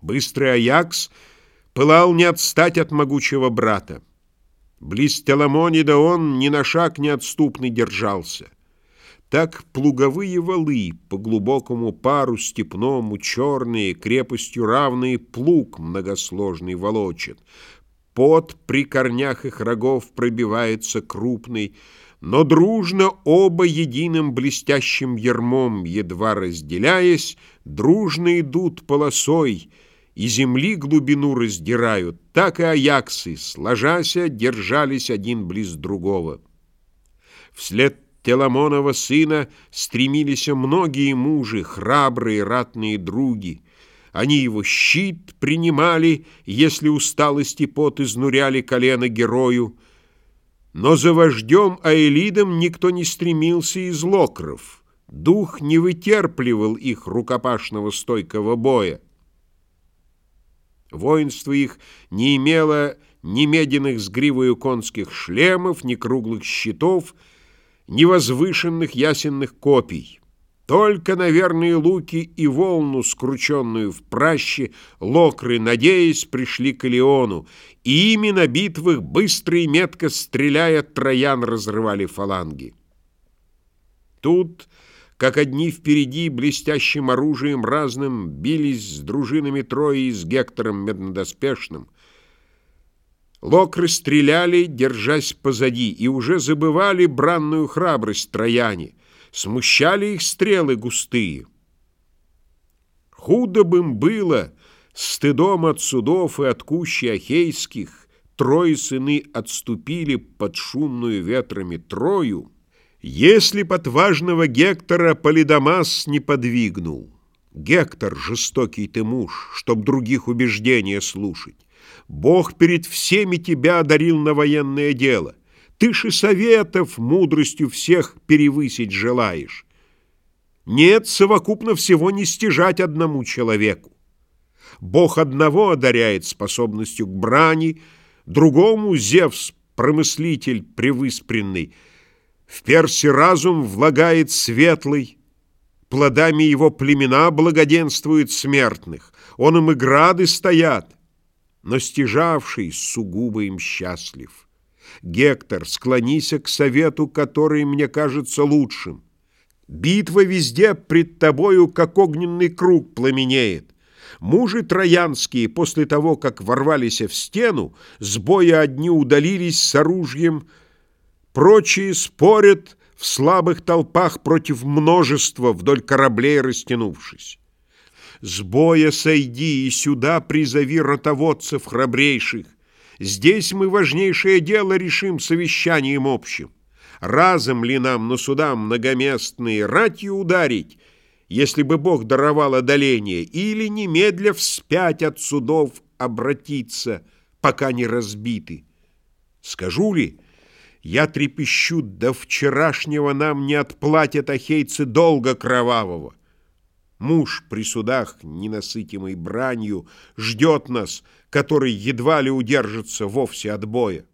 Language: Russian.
Быстрый Аякс пылал не отстать от могучего брата. Близ Теламонида он ни на шаг неотступный держался. Так плуговые валы по глубокому пару степному черные, крепостью равные плуг многосложный волочит. Под при корнях их рогов пробивается крупный, но дружно оба единым блестящим ермом, едва разделяясь, дружно идут полосой — и земли глубину раздирают, так и аяксы, сложася, держались один близ другого. Вслед Теламонова сына стремились многие мужи, храбрые ратные други. Они его щит принимали, если усталости пот изнуряли колено герою. Но за вождем Аэлидом никто не стремился из локров. Дух не вытерпливал их рукопашного стойкого боя. Воинство их не имело ни меденных с гривою конских шлемов, ни круглых щитов, ни возвышенных ясенных копий. Только наверные луки и волну, скрученную в праще, локры, надеясь, пришли к Илеону, и ими на битвах быстро и метко стреляя, троян разрывали фаланги. Тут как одни впереди блестящим оружием разным бились с дружинами Трои с Гектором меднодоспешным. Локры стреляли, держась позади, и уже забывали бранную храбрость трояне, смущали их стрелы густые. Худо бы им было, стыдом от судов и от кущи ахейских, Трои сыны отступили под шумную ветрами Трою, если б отважного Гектора Полидамас не подвигнул, Гектор, жестокий ты муж, чтоб других убеждения слушать, Бог перед всеми тебя одарил на военное дело, Ты ж и советов мудростью всех перевысить желаешь. Нет, совокупно всего не стяжать одному человеку. Бог одного одаряет способностью к брани, Другому Зевс, промыслитель превыспренный, в Персе разум влагает светлый, Плодами его племена благоденствуют смертных, Он им и грады стоят, но стяжавший сугубо им счастлив. Гектор, склонися к совету, который мне кажется лучшим. Битва везде пред тобою, как огненный круг, пламенеет. Мужи троянские, после того, как ворвались в стену, с боя одни удалились с оружием, Прочие спорят в слабых толпах против множества, вдоль кораблей растянувшись. С боя сойди и сюда призови ротоводцев храбрейших. Здесь мы важнейшее дело решим совещанием общим. Разом ли нам на суда многоместные ратью ударить, если бы Бог даровал одоление, или немедля вспять от судов обратиться, пока не разбиты? Скажу ли, я трепещу, до вчерашнего нам не отплатят ахейцы долго кровавого. Муж при судах, ненасытимой бранью, ждет нас, который едва ли удержится вовсе от боя.